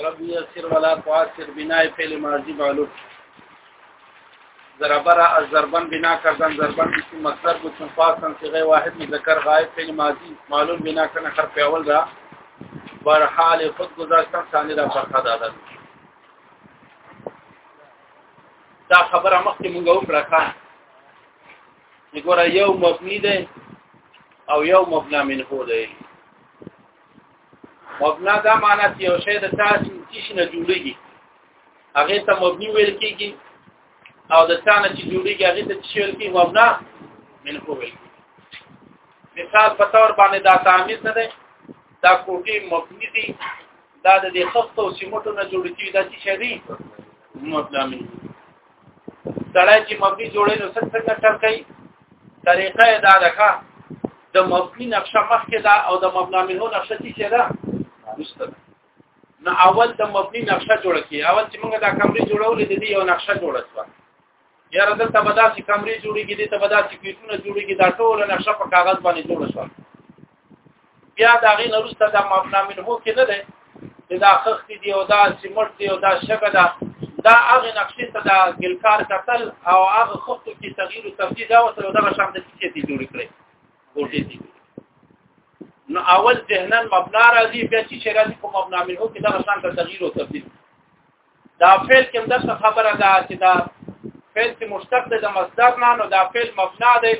رب يسر ولا تعسر بناء فعل ماضي معلوم ضرب را ضربا بنا کردن ضربا اسم مصدر کو تنفاسن صيغه واحد مذکر غائب فعل ماضي معلوم بنا کنه حرف اول را بر حال خود گذاشتن ثاني را فرخه دادن دا خبره مخکې مونږ وکړه ښا وګوره یو مبني دی او یو مبنا منه دی مبنا دا معنی چې یو شی د تاسو تیش نه جوړیږي هغه ته مبني ویل کیږي او د تاسو چې جوړیږي هغه ته تیش ویل کیږي مبنا من کو ویل مثال په تور باندې دا تعمید نه ده دا کوټي مبني دي دا د خط او سیمټو نه جوړ کیږي دا چې شری مبنا من سړی چې مبني جوړې نو څنګه څنګه چل کوي طریقه یې دا ده ښه د مبني نقشه مخکې ده او د مبنا منه نقشه چې ده وروسته ده نو اول د مبني نقشه جوړه کی اول چې موږ دا کمرې جوړولې د دې یو نقشه جوړه شوه یا رد ته بداسي کمرې جوړېږي د ته بداسي کوټونه جوړېږي دا ټول نقشه په کاغذ باندې جوړه شوه بیا دا غي نرسته د مبنا منه کې نه ده دا خخت دی او دا سیمټ دی او دا شګه ده دا هغه نقشې ته دا ګلکار قتل او هغه خخت کې تغییر او تبدیل دا وسره دا شام د څه دي جوړ کړي ګوټې دي نو اول ذهنن مبنا راځي بیا چې راځي کوم مبنا منه کې دا شام ته تغییر او تبدیل دا فعل کې د خبره ده چې دا فعل چې مشتق ده د مصدر نه نو دا فعل مبنا ده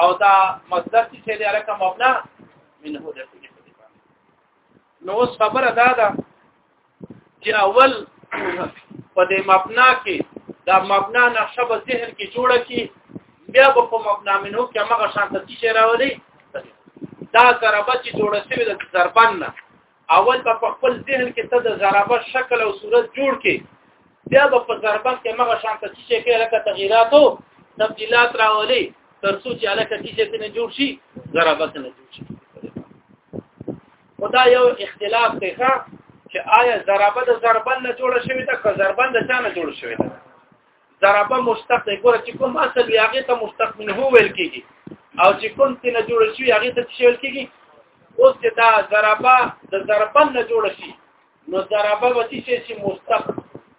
او دا مصدر چې دی لکه مبنا منه ده نو اوس خبره ده دا چې اول په دې مبنا کې دا مبنا نقشه په ذهن کې جوړه کی بیا په کوم مبنا منو کې هغه شانت چې راوړي دا ضربه چې جوړه شوی د ضربان نه اول به په خپل ذهن کې ته د ضربه شکل او صورت جوړ کې بیا به په ضربه کې مغه شان ته چې کې لکه تغیرات او تبديلات راولي تر څو چې علاقه کې چې نه جوړ شي ضربه نه جوړ شي خدا یو اختلاف دی ښا چې آیا ضربه د ضربن نه جوړ شوی دا که ضربن د چا نه جوړ شوی دا ضربه مشتق دی ګوره چې کوم اصل وي هغه ته مشتق منه ویل کېږي او چې کوم څه نه جوړ شي هغه ته څه ویل کېږي اوس چې دا ضربه د ضربن نه جوړ شي نو ضربه به څه شي مشتق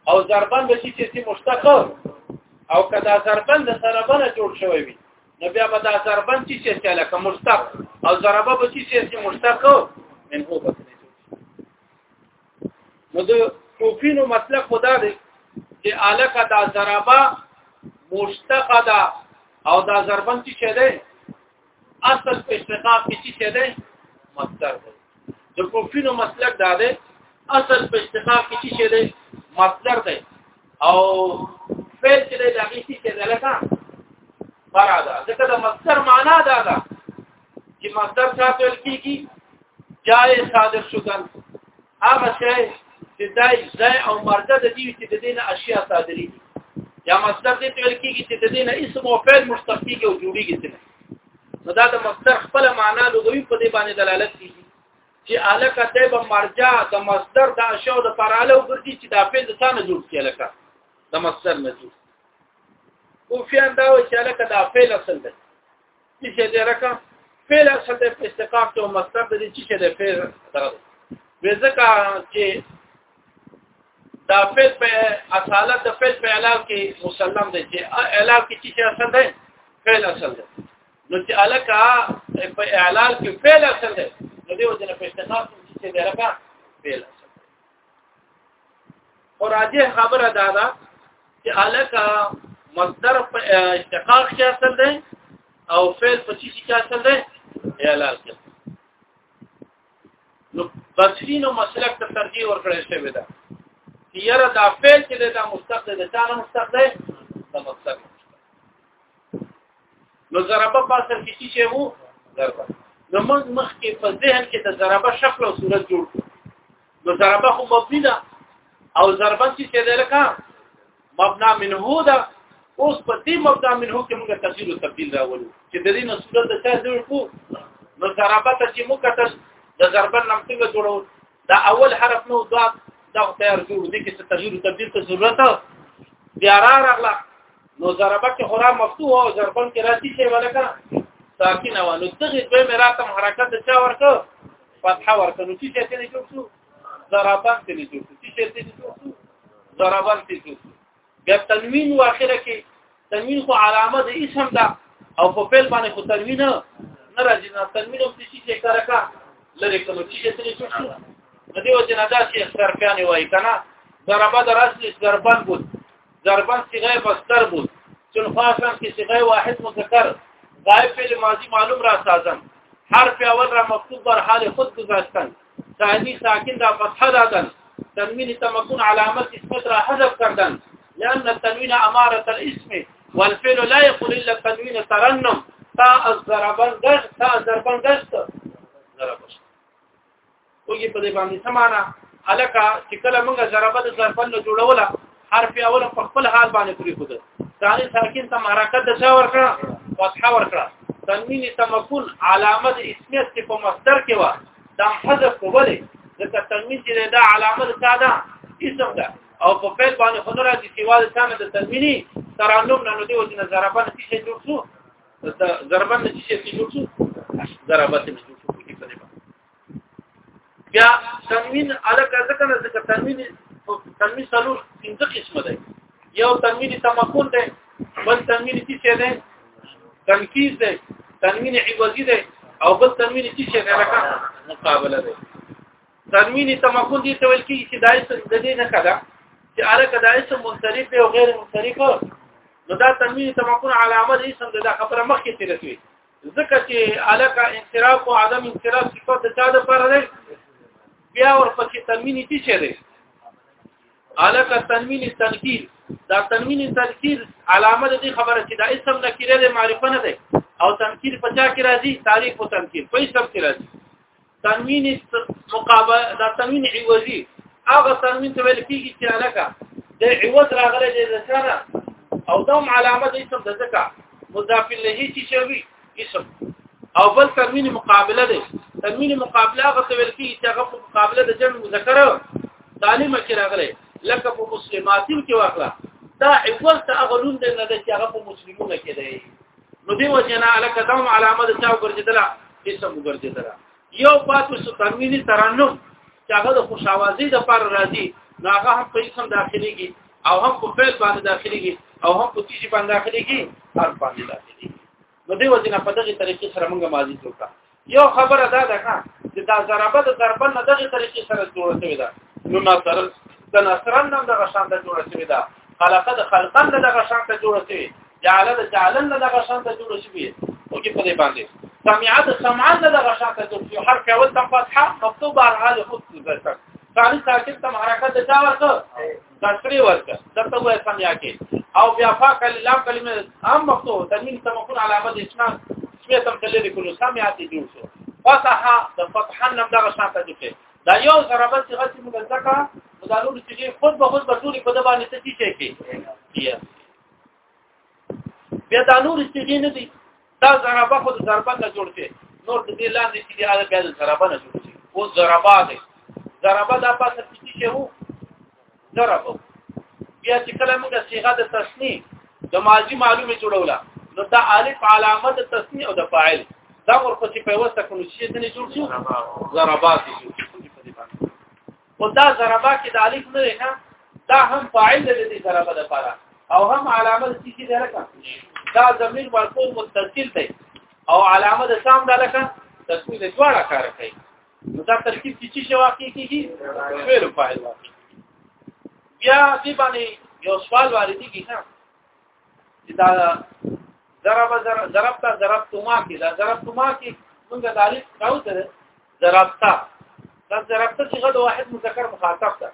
او ضربن به څه شي مشتق او کدا ضربن د ضربن نه جوړ شوی وي نو بیا به دا ضربن څه شي چې لکه مشتق او ضربه به څه شي مشتق منه به نو د صوفینو مطلب خدا دی چې الکه دا ضربه مشتقه ده او دا ضربن چې شه ده اصل په استقاق کې چې شه ده مصدر ده د کوفینو مسلک دا ده اصل په استقاق کې چې شه ده مصدر ده او فعل چې ده هغه چې شه ده لکه فرا ده ځکه د مصدر معنا دا ده چې مصدر څخه ویل کیږي جای صادر شدن هغه شی چې دای ځای او مرده د دې چې د دینه اشیاء صادري یا مصدر دې ویل کیږي چې د دینه اسم او فعل مشتق کیږي او جوړیږي څنګه نو دا د مصدر خپل معنا لغوي په دې باندې دلالت کوي چې الک ته به مرجع د مصدر د اشیاء د پراله وګرځي چې دا فعل د څانه جوړ کیږي لکه د مصدر نه جوړ او فعل دا و چې الک دا فعل اصل دی چې چې دې لکه فعل اصل د استقاق ته مصدر د دې چې د فعل سره وي ځکه چې دا فعل په اصالت د فعل په علاوه کې مسلم دی چې علاوه کې چې اصل دی فعل اصل دی نو چې الکا په اعلان کې فعل اصل دی نو دې وجه نه په استقاق کې چې درکا فعل راجه خبره دا ده چې الکه مصدر په اشتقاق کې اصل دی او فعل په چی کې اصل دی اعلان کې نو بصرینو مسلک ته ترجیح ورکړل شوی ده یره دا فعل چې دا مستقل ده دا مستقل ده دا مستقل نو ضربه په اصل کې څه شی وو ضربه نو موږ مخکې په ذهن کې د ضربه شکل او صورت جوړ کړو نو ضربه خو مبني ده او ضربه چې څه ده لکه مبنا منه ده اوس په دې مبدا منه کې موږ تفسیر او تبديل راولو چې د دې نصوص د څه جوړ کو نو ضربت چې موږ کتل د ضربت نم څنګه جوړو دا اول حرف نو دا دا تیار جوړ دي کې څه تغییر او تبديل ته ضرورت بیا را راغله نو ضربه کې خورا مفتوح او ضربن کې راځي چې ولکه ساکن و نو دغه دوی مراتم حرکت چا ورکو فتحه ورکو نو چې څه نه جوړ شو ضربان ته نه جوړ شو چې څه نه جوړ شو ضربان ته جوړ شو بیا تنوین واخره کې تنوین خو علامه د اسم ده او په فعل باندې خو تنوین نه راځي نه تنوین هم څه شي کار کا لری کوم چې څه نه شو د دې وجه نه دا چې ضربان وایي کنه ضربه در اصل ضربان بود ضربان صيغه مصدر بود چون خاصا کې صيغه واحد مذکر غائب فعل ماضی معلوم را سازم حرف اول را مکتوب بر حال خود گذاشتن ثاني ساکن دا فتح دادن تنوین تمکن علامت اسمت را حذف کردن لأن التنوین امارت الاسم والفعل لا يقول الا التنوین ترنم تا الزربان دشت تا الزربان دشت زربان وګي په دې باندې سمانا الکه چې کله موږ ضربه د ضربن له جوړوله حرف اول په خپل حال باندې پوری خود ثاني ساکن ته حرکت د چا ورکړه فتحه ورکړه تنوین تمکن علامت اسمیت په مصدر کې و دا حذف کوله ځکه تنوین چې دا علامه ساده اسم ده او په فعل باندې خو نه راځي چې واده ساده د تنویني ترانم نه نو دی وځي نه ضربه نه شي جوړ شو دا ضربه نه شي جوړ شو ضربه نه جوړ شو کې په دې بیا تنوین الګ ځکه نه ځکه تنوین تنوین څلور پنځه قسمه ده یو تنوین تمکن دی بل تنوین چې څه دی تنکیز دی تنوین عوضی دی او بل تنوین چې څه دی لکه مقابله دی تنوین تمکن دي ته ویل کیږي چې دا اسم د دې نه کړه چې الکه دا اسم منصرف او غیر منصرف نو دا تنوین تمکن علامه د اسم د خبره مخکې تیر شوی ځکه چې الکه انصراف او عدم انصراف صفات د چا د پر دی بیا ورپسې تنوین چې څه دی الک تنوین تنکیر دا تنوین تنکیر علامه د دې خبره چې دا اسم نکره د معرفه نه ده او تنکیر په چا کې راځي تعریف او تنکیر په اسم کې راځي تنوین مقابله دا تنوین عوضی هغه تنوین ته ویل کیږي چې الکا د عوض راغلی د ځانه او دوم علامه د اسم د ځکا مضاف الیه چې شوی اسم او بل تنوین مقابله ده تنوین مقابله هغه څه ویل کیږي چې هغه په مقابله د جمع مذکر سالم کې راغلی لکه په مسلماتین کې واخلا دا اول ته هغه لون دی نه چې هغه په مسلمانو کې دی نو دی وجنا لکه دا علامه د چا ګرځیدله اسم ګرځیدله یو پاتو سو تنوین ترنم چې هغه د خوشاوازی د پر راځي هغه هم په اسم داخليږي او هم په فعل باندې داخليږي او هم په تیجی باندې داخليږي هر باندې داخليږي نو دی وجنه په دغه طریقې سره موږ ماضی جوړه یو خبره دا ده ښا چې دا ضربه د ضربه نه دغه طریقې سره جوړه شوې ده نو نصر د نصرن هم دغه شان ته جوړه شوې ده خلقه د خلقن دغه شان ته جوړه شوې جعل د جعلن دغه شان ته جوړه شوې او کې په دې باندې سمعه د سمعن دغه شان ته جوړه شوې حرف اول تم فتحه مكتوب على حال خود ذکر ثاني ساکن تم حرکت د چا ورته تسری ورکړه دته وای سم یا کې او بیا فاق لام کلمه عام مفتوح تنوین تمکن علامه اسلام شوی تم تل دې کولو سم یا ته جوړ شو فتح د فتح نم دغه شاته دې دا یو ضربه چې غسی مګزکا مدالو چې خود به خود به ټول په دبا نته شي کې بیا دا نور استیږي نه دي دا ضربه خو د ضربه نه جوړ شي نور د دې لاندې چې دا بیا د ضربه نه جوړ شي او ضربه ده ضربه دا پاتې چې شي وو ضربه بیا چې کله موږ صيغه د تسنی د ماضي معلومه جوړوله نو دا الف علامه د تسنی او د فاعل دا ورپسې په وسه کوم چې دې جوړ شي ضربات جوړ شي او دا ضربه کې د الف نه ده دا هم فاعل دی د ضربه لپاره او هم علامه د څه ده لکه دا ضمیر مرفوع متصل دی او علامه د سام ده لکه تسویل دواړه کار کوي نو دا ترکیب چې څه واقع کیږي فعل فاعل واقع بیا دې باندې یو سوال واردی کی ها دا ضرب ضرب ضربت ضربتما کی دا ضربتما کی موږ تعریف کاوه ضربتا دا ضربتا چې غد واحد مذکر مخاطب ده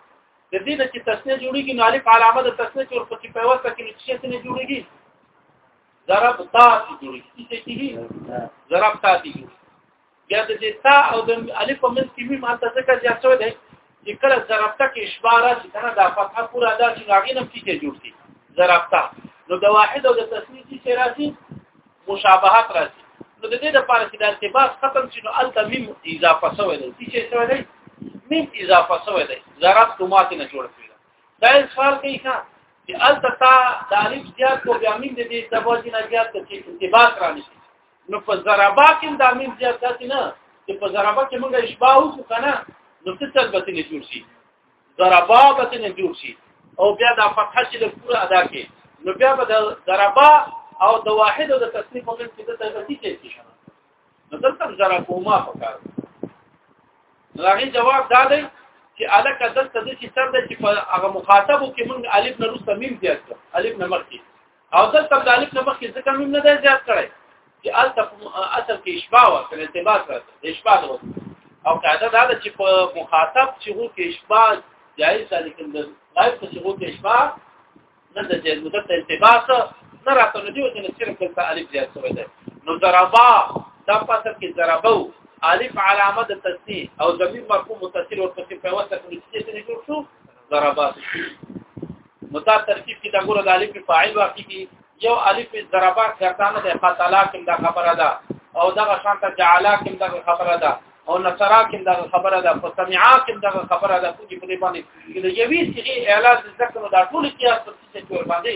د دې نه چې تسنیه جوړیږي نو الف علامه د تسنیه چې ورپسې په واسطه کې نشي تسنیه جوړیږي ضرب تا چې جوړیږي چې کیږي ضرب تا چې جوړیږي بیا د دې تا او د الف په منځ کې مې ماته ځکه چې څه دی کله ضربته کې اشباره چې کنه دا فتحه پورا دا چې هغه نم کې جوړ شي ضربته نو د واحد او د تسنید چې راځي مشابهت راځي نو د دې لپاره چې د ارتباط ختم شي نو الته مم اضافه شوی دی چې څه دی مم اضافه شوی دی ضرب دومات نه جوړ شوی دا یې فرق دی ښا چې الته تا د الف زیات کو بیا مم د دې سبب نه زیات چې ارتباط رانشي نو په ضربا کې دا مين زیات داسې نه چې په ضربا کې موږ اشباع وکړو کنه نو څه څه به نه جوړ شي ضربا به نه جوړ شي او بیا دا فتحه چې د پوره ادا کې نو بیا به د ضربا او د واحد او د تصنیف په منځ کې د تغتی کې شي نو دلته ضربوما پکار راغی جواب دا دی چې الک دلته د چې تر د چې په هغه مخاطبو کې موږ الف نه روسته میم زیات کړ الف نه مخکې او دلته د الف نه مخکې ځکه مين نه دی زیات کړی چې الته اصل کې اشباع او کله ارتباط راځي اشباع د وخت او قاعده دا ده چې په مخاطب چې هو کې اشباع جایز ده لیکن د غیر په چې هو کې اشباع نه د جایز مدت ارتباط نه راته نه دی او چې صرف کله الف زیات شوی دی نو ضربا دا پاتې کې ضربو الف علامه د تسنیه او ضمیر مرفوع متصل او تصفیه په واسطه کې چې څه نه جوړ شو ضربات نو دا ترکیب کې دا ګوره د الف فاعل واقع کی یو الف ضربات ګرځانه د قتلا کوم دا خبره ده او دغه شان ته جعلا کوم دا خبره ده او نصرا کوم دا خبره ده او سمعا کوم دا خبره ده چې په دې باندې د یوې صيغه اعلان ذکر دا ټول قیاس په څه کې ور باندې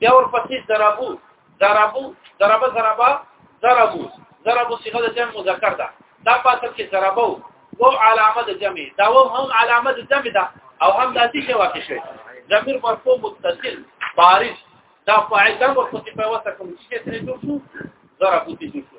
بیا ورپسې ضربو ضربو ضربه ضربه ضربو ضربو صيغه د جمع مذکر ده دا په اصل کې ضربو وو علامه د جمع دا وو هم علامه د جمع ده او هم د دې واقع شي ضمیر مرفوع متصل بارز دا فاعل د مرفوع په واسطه کوم چې ترې جوړ شو ضربو ته جوړ شو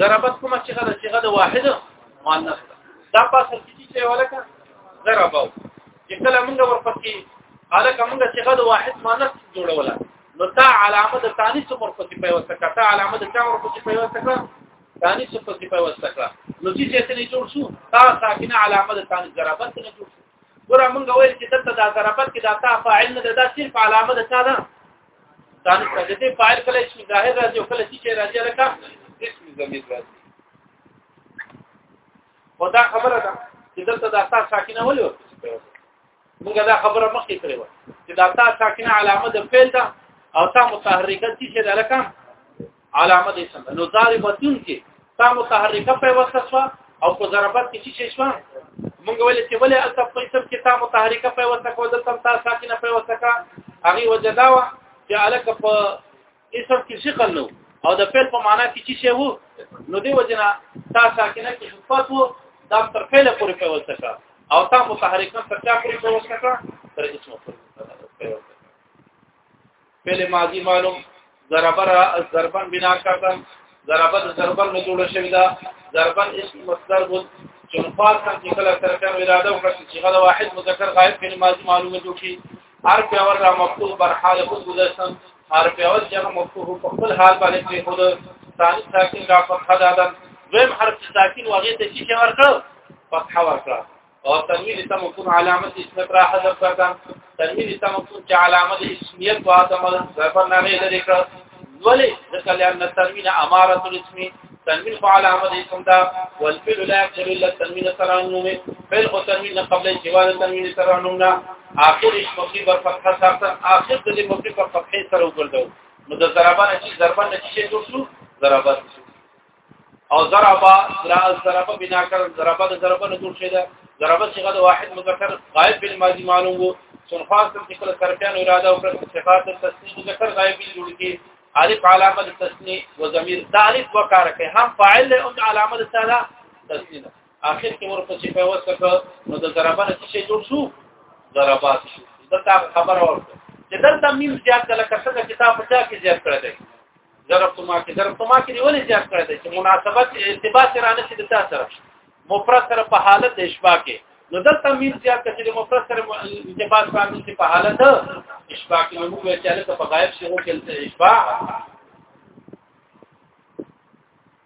ضربت کومه چې غدا چې غدا واحد مؤنث دا پاسه چې ولکه ضربو چې کله موږ ورپسې الکه موږ چې غد واحد مانس جوړوله نو تا علامه د ثاني صفر په صفه وسکه تا علامه د څامر په صفه وسکه ثاني صفر په صفه وسکه نو چې څه نه جوړ شو تا ساکنه علامه د ثاني ضربت نه جوړ شو ګوره موږ ویل چې دلته دا ضربت کې دا تا فاعل نه دا صرف علامه د څه ده دا د دې فاعل کله اسم ظاهر راځي او کله چې راځي لکه اسم ضمیر راځي ودا خبره ده چې دلته د اساس ساکنه ولې ورته موږ دا خبره مخکې کړې و چې د اساس ساکنه علامه د فعل ده او تا متحرکه چې لکه علامه دې څنګه نو ضاربتون کې تا متحرکه په وسه شو او په ضربت کې چې شو مونږ ویل چې ولې الته په اسم کې تا متحرکه په وسه کو د تم تا ساکنه په وسه کا هغه وجداوه چې الک په اسم کې شکل نو او د فعل په معنا کې چې شی وو نو دی وجنا تا ساکنه کې صفات وو دا تر فعل پورې په وسه کا او تا متحرکه تر چا پورې په وسه کا تر اسم پورې فعل ماضی معلوم ضرب را ضربا بنا کردن ضرب د ضربا نه جوړ شوی دا ضربا اسم مصدر بو چې مفاد کم چې کله سره کم اراده وکړي چې غدا واحد مذکر غائب فعل ماضی معلومه جوړ شي هر په اور را مفتوح بر حال خود گذشتن هر په اور جمع مفتوح په خپل حال باندې کې خود ثاني ساکن را فتح دادن دویم حرف ساکن واغې ته چې ورکړ فتح ورکړ او تنوین ته مفهوم علامت اسمیت را حذف کړه تنوین ته مفهوم چې علامت اسمیت و ادم ظرف نه لري کړ ولې ځکه لأن التنوین اماره الاسم تنوین خو علامت اسم دا والفعل لا يقبل الا التنوین ترانوم فعل او تنوین قبل جواز تنوین ترانوم نه اخر اسم مصیب فتحه سره اخر د مصیب فتحه سره وګرځو نو د ضربان چې ضربان چې جوړ شو ضربان شو او ضربا ضربا بنا کر ضربا د ضربا نه جوړ شي دا ضربا صيغه د واحد مذکر غائب بن ماضي معلوم وو صرفات تم چې کله صرفيان اراده او کړ صفات تسنی مذکر غائب بن جوړ کی الف علامه تسنی و ضمیر د الف وکړ کې هم فاعل له او علامه د ساده تسنی اخر کې ورپسې په وسکه نو د ضربا نه څه جوړ شو ضربات شو دا خبر اورته چې دلته مين زیات کله کسه کتاب په چا کې زیات کړی ضرب تو ما کې ضرب تو ما کې دی ولې زیات کړی دی چې مناسبت التباس را نشي د تاسو سره مفرد سره په حالت د اشباع کې نو دلته مين زیات کړي د مفرد سره التباس باندې چې په حالت د اشباع کې موږ ویل چې په غایب شي هو کې اشباع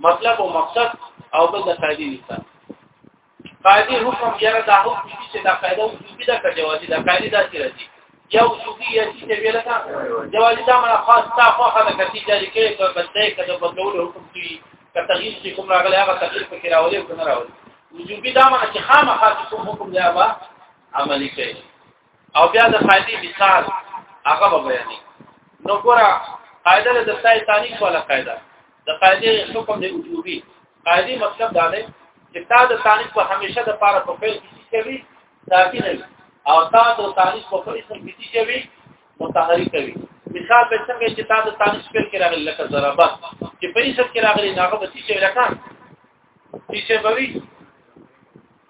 مطلب او مقصد او بل د قاعده مثال قاعده حکم یره دا حکم چې دا قاعده او جوړی دا کجوازي دا قاعده دا چې راځي یو جوړی یا چې ویل تا جوازي دا مله خاص تا خو خدای کتی جاری کې په بدله کې د بدلولو حکم دی که تغییر چې کوم راغلی هغه تغییر پکې راولي او کنه راولي وجوبي دا معنی چې خامخا کوم حکم دی هغه عملي کوي او بیا د قاعده مثال هغه به بیانې نو ګوره قاعده د ځای ثاني ولا قاعده د قاعده حکم دی وجوبي قاعده مطلب دا دی چې تا د ثاني په همیشه د پاره په فعل کې څه وی ذاتی نه او تا د ثاني په فعل کې څه وی متحرک وی مثال به څنګه چې تا د ثاني په فعل کې راغلی لکه ضربه چې په هیڅ کې راغلی هغه به څه لکه چې به وی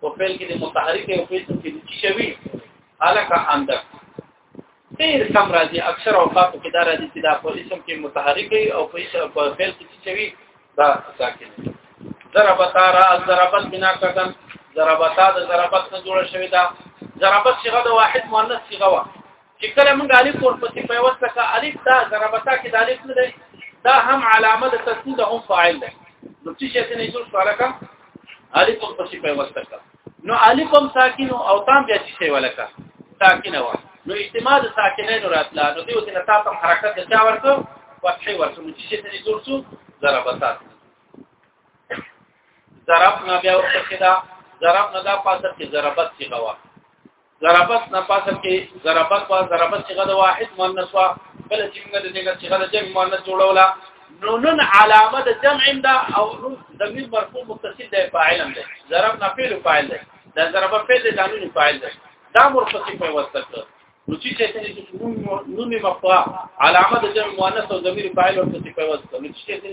په فعل کې د متحرک او فعل کې د چی شوی الکه اندک ډیر کم راځي اکثر اوقات کې دا راځي چې دا په اسم کې متحرک او په اسم په فعل کې شوی دا ساکن ضربتا را ضربت بنا کدن ضربتا د ضربت نه جوړ شوی دا ضربت صيغه د واحد مؤنث صيغه وا چې کله موږ الف ورپسې په وسته کا الف دا ضربتا کې د الف نه ده دا هم علامه د تسنید ده هم فاعل ده نو چې شته نه جوړ فارکا الف ورپسې په وسته کا نو الف هم ساکن او تام بیا چې شی ولکا ساکن و نو اجتماع د ساکنین راتلا نو دیو ته تاسو حرکت د چا ورته فتحي ورته نو چې شته نه جوړ شو ضربتا ضرب نه بیا ورته کېدا ضرب نه دا پاسه کې ضربت کې غوا ضربت نه پاسه کې ضربت وا ضربت چې غد واحد مؤنث وا بل چې موږ د دې چې غد جمع مؤنث جوړولا نو نن علامه د جمع دا او نو ضمیر مرفوع متصل دی فاعل دی ضرب نه فعل فاعل دی دا ضرب فعل دی قانون فاعل دی دا مرفوع په واسطه نو چې څه دې چې نون مفوا علامه د جمع مؤنث او ضمیر فاعل او صفه واسطه نو چې څه دې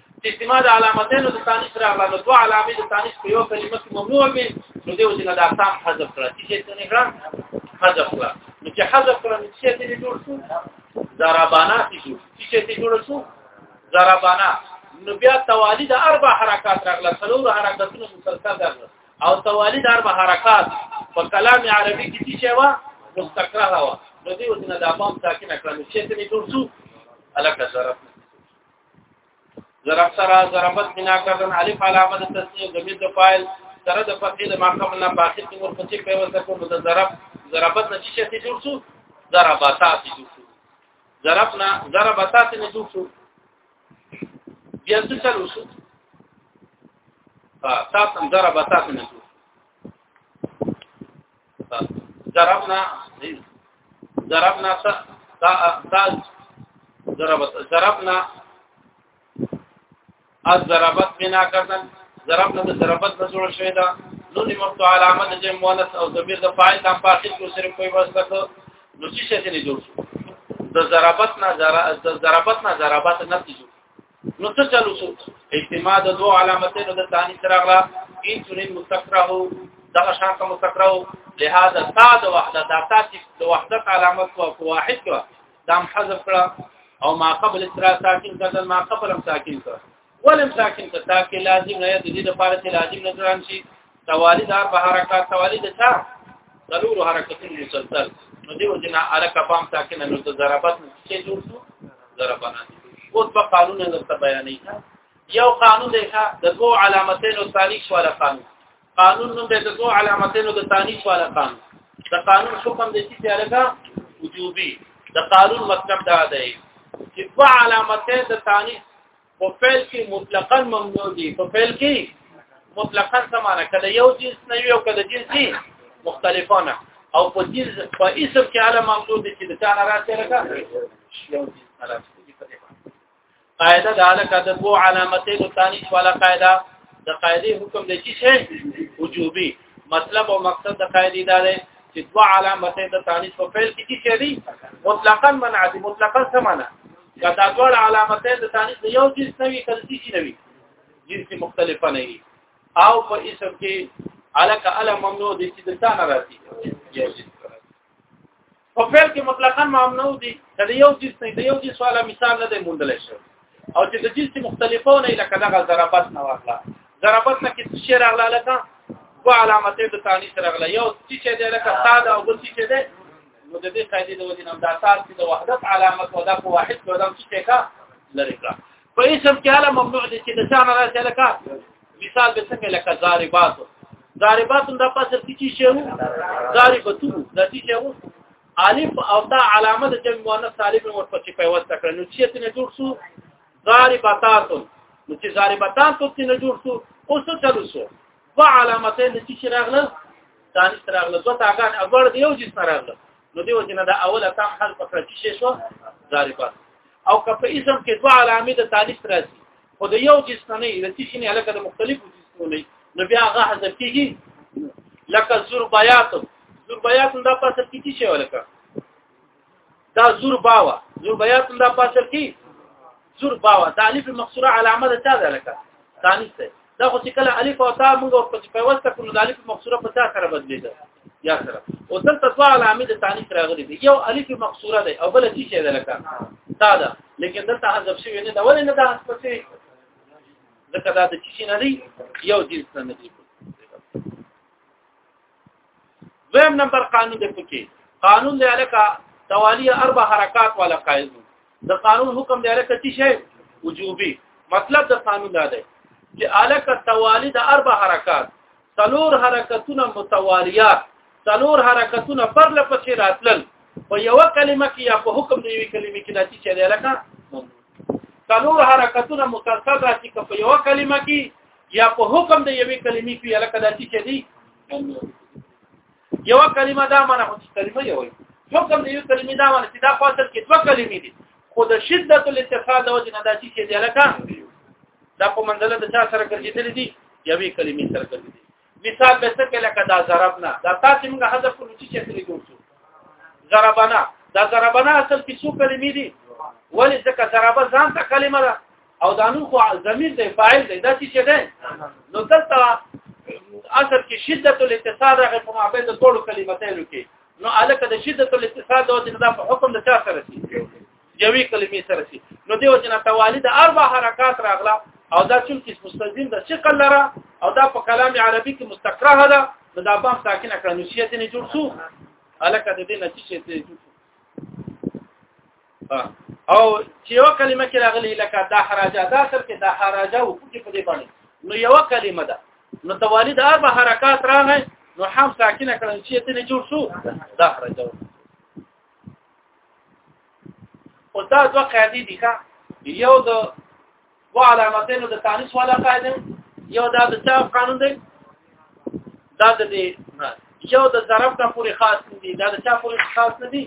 استماع د علامتین د تانیث راغله نو دوه علامې د تانیث په یو کلمه کې ممنوع وي نو دیو جن دا تام حذف کړه چې څه نه کړه حذف کړه نو چې حذف کړه نو څه دې جوړ شو ضربانا چې جوړ چې دې جوړ شو ضربانا نو بیا توالی د اربع حرکات راغله څلور حرکتونه مسلسل راغله او توالی د اربع حرکات په کلام عربي کې څه شی و مستقره و نو دیو جن دا پام ساکن کړه نو چې دې جوړ شو الکه ضرب ضرب سره ضربت بنا کردن الف علامه د تسنیه د مد فاعل سره د فتحې د مقام نه باقي کې ورپسې په وسه کوم د ضرب ضربت نه چې څه جوړ شو ضربتا چې جوړ شو ضربنا ضربتا چې نه جوړ شو بیا څه چلو شو ها تاسو ضربتا چې نه جوړ ضربنا ضربنا تا تا ضربت ضربنا از ضربت بنا کردن ضربنا د ضربت نه جوړ شوی دا نو د مفتو علامه د جمع مؤنث او ضمیر د فاعل د فاعل کو صرف کوئی واسطه کو نو چې څه نه جوړ د ضربت نه د ضربت نه ضربت نه جوړ نو څه چلو شو اجتماع د دوه علامتونو د ثاني سره غلا ان سنن مستقره دا شان کوم مستقره لهدا تا د وحده دا تا چې د وحدت علامت او واحد کړه دا حذف کړه او ما قبل تر ساکن کړه ما قبل ساکن کړه ولم ساکن کړه تاکي لازم نه دي د لپاره چې لازم نه ځان شي توالي دار به حرکت توالي د چا ضرور حرکتونه مسلسل نو دیو جنا اره کپام ساکنه نو ته ضربت چې جوړ شو ضربانه اوس په قانون درته بیانې ښه یو قانون دی ښه د دوه علامتینو تاریخ والا قانون قانون نوم دی د دوه علامتینو د تاریخ والا قانون د قانون حکم دی چې هغه وجوبي د قانون مطلب دا دی چې په علامتین د تاریخ په فعل کې مطلقاً ممنوع دي په فعل کې مطلقاً سمانه کله یو جنس نه وي او کله جنسي مختلفانه او په جنس په اسم کې علم ممنوع دي چې د چا نه راځي لکه یو جنس نه راځي قاعده د علاقه د دوه علامتین ثاني ولا قاعده د قاعده حکم د چی شي وجوبي مطلب او مقصد د قاعده دا دی چې دوه علامتین د ثاني په فعل کې چی شي مطلقاً منع دي مطلقاً سمانه که دا ټول علامتین د تانیث یو جنس نه وي کله چې نه وي جنس مختلفه نه وي او په اسم کې الک ال ممنوع دي چې د تان راځي یو جنس په فعل کې مطلقاً ممنوع دي کله یو جنس نه دی یو جنس والا مثال نه دی موندل شي او چې د جنس مختلفه نه لکه دغه ضربات نه واخلا ضربات نه کې څه راغله لکه دوه علامتې د تانیث راغله یو چې دی لکه ساده او بل چې دی نو د دې قاعده د وجه نن د اساس د وحدت علامت او د واحد د دم څه کا لري کا په اسم کې هله ممنوع دي چې د شان راځي لکه مثال به څنګه لکه ضاربات ضاربات د پاسه چې شی وو ضاربتو د چې شی وو الف او دا علامه د جمع مؤنث سالم ورپسې پیوست کړ نو چې تنه جوړ شو ضاربتات نو چې ضاربتات تنه جوړ شو اوس چلو شو په علامتین د چې راغله ثاني راغله دوه تاګان اول دی یو جسم راغله نو دیو جنا دا اوله تام حل په کړی شي شو ضاربات او که په اسم کې دوه علامې د ثاني راځي خو د یو جسم نه د چې نه علاقه د مختلفو جسمونو نه نو بیا هغه حذف کیږي لکه زربیات زربیات دا په سر کې شي ولکه دا زور باوا زور بیا تم دا پاسل کی زور باوا دا الف مقصوره علامه ده چا ده لکه ثاني څه دا خو چې کله الف او تاء موږ په پیوسته کړو د الف مقصوره په تاء سره بدلیږي یا سره او دلته توا علامه د ثاني سره غلي دی یو الف مقصوره ده او بل چې ده لکه تا ده لیکن دلته حذف شوی نه دا ولې نه ده پسې ځکه دا د چې نه دی یو جنس نه دی دویم نمبر قانون د پکې قانون دی الکه توالی اربع حرکات والا قائل د قانون حکم دی الکه څه شی وجوبي مطلب د قانون دا دی چې الکه توالی د اربع حرکات څلور حرکتونه متوالیات څلور حرکتونه پر لپسې راتلل په یو کلمه کې یا په حکم دی یو کلمه کې نتی چې دی الکه څلور حرکتونه مسلسل راځي په یو کلمه کې یا په حکم د یوې کلمې کې لکه د چې دی یو کلمه دا معنی هو چې کلمه یو حکم د یو کلمې دا معنی چې دا په اصل کې دوه کلمې دي خو د شدت الاتصال د وجه نه دا چې دی لکه دا په منځله د چا سره ګرځېدل دي یوې کلمې سره ګرځېدل مثال به څه لکه دا ضربنا دا تاسو موږ حذف کړو چې څه لري ګورڅو ضربنا دا ضربنا اصل کې څو کلمې دي ولې ځکه ضربه ځان ته کلمه ده او دا نون خو ضمیر دی فاعل دی دا چې ده نو دلته اصل کې شدت الاتصال هغه په مابین د ټولو کلمتینو کې نو الکه د شدت الاتصال د وجه نه په حکم د چا سره شي یوې کلمې سره شي نو دی وجه نه توالي د اربع حرکات راغله او دا چې کیس مستلزم د شکل لره او دا په کلام عربي کې مستقره ده نو دا بام ساکنه کړنوسیت نه جوړ شو الکه د دې نتیجه ته جوړ شو او چې یو کلمه کې راغلی لکه دا حراجه دا سر کې دا حراجه او کوټي په دې باندې نو یو کلمه ده نو توالید اربع حرکات راغی نو حم ساکنه کړم چې ته نه جوړ شو دا حراجه او دا دوه قاعده دي ښا یو د و علامتين د تانیث والا قاعده یو دا د چا قانون دی دا د یو د ظرف ته پوری خاص دی دا د چا پوری خاص نه دی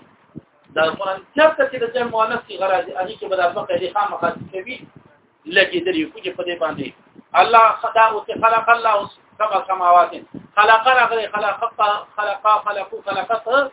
دا قرآن چرته چې د جمع مؤنث کی غرض اږي کې بدل په دې خامه خاص کوي لکه درې کوجه په دې باندې الله خدا او خلق الله سبع سماوات خلق رغله خلق خلق خلق خلق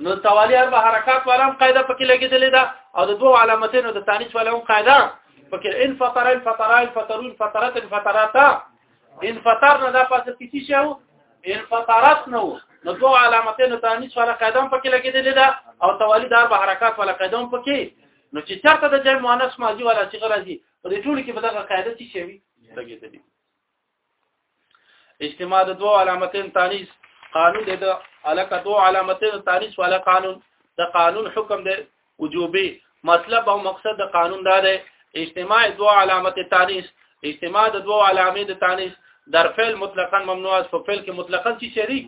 نو توالي اربع حرکات والا هم قاعده پکې لګېدلې ده او د دوه علامتونو د تانیث والا هم قاعده پکې ان فطر ان فطر ان فطرون فطرت ان فطرتا ان فطرنا دا پاتې کیسی شو ان فطرت نو نو دوه علامتونو تانیث والا قاعده هم پکې لګېدلې ده او توالي د اربع حرکات والا قاعده هم پکې نو چې چرته د جمع مؤنث ماضي والا صيغه راځي په دې ټول کې په دغه قاعده چې شوی لګېدلې اجتماع د دوه علامتین تانیث قانون دی د علاقه دوه علامتین تانیث والا قانون د قانون حکم دی وجوبي مطلب او مقصد د قانون دا دی اجتماع دوه علامت تانیث اجتماع د دوه علامې د تانیث در فعل مطلقاً ممنوع است په فعل کې مطلقاً چې شری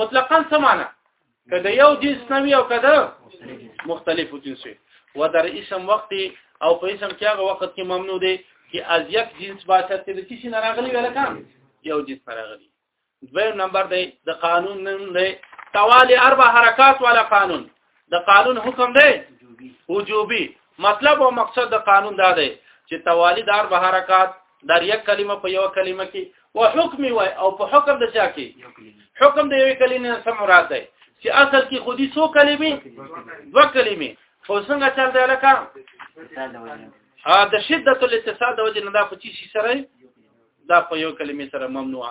مطلقاً سمانه که د یو جنس نه وي او که د مختلفو جنس وي و در اسم وخت او په اسم کې هغه وخت کې ممنوع دی چې از یک جنس باشد چې د چی شي نه راغلي ولا کام یو جنس نه راغلي دویم نمبر دی د قانون نن دی توالی اربع حرکات ولا قانون د قانون حکم دی وجوبي مطلب او مقصد د قانون دا دی چې توالی د اربع حرکات دا ریاک کلمه په یو کلمه کې او حکم وای او په حکم د چا کې حکم د یو کلمې نه سم مراد دی چې اصل کې خودي څو کلمې دوه کلمې خو څنګه چل دی لکه ا د شدت الاتصال د وجه نه دا په چی شي سره دا په یو کلمې سره ممنوع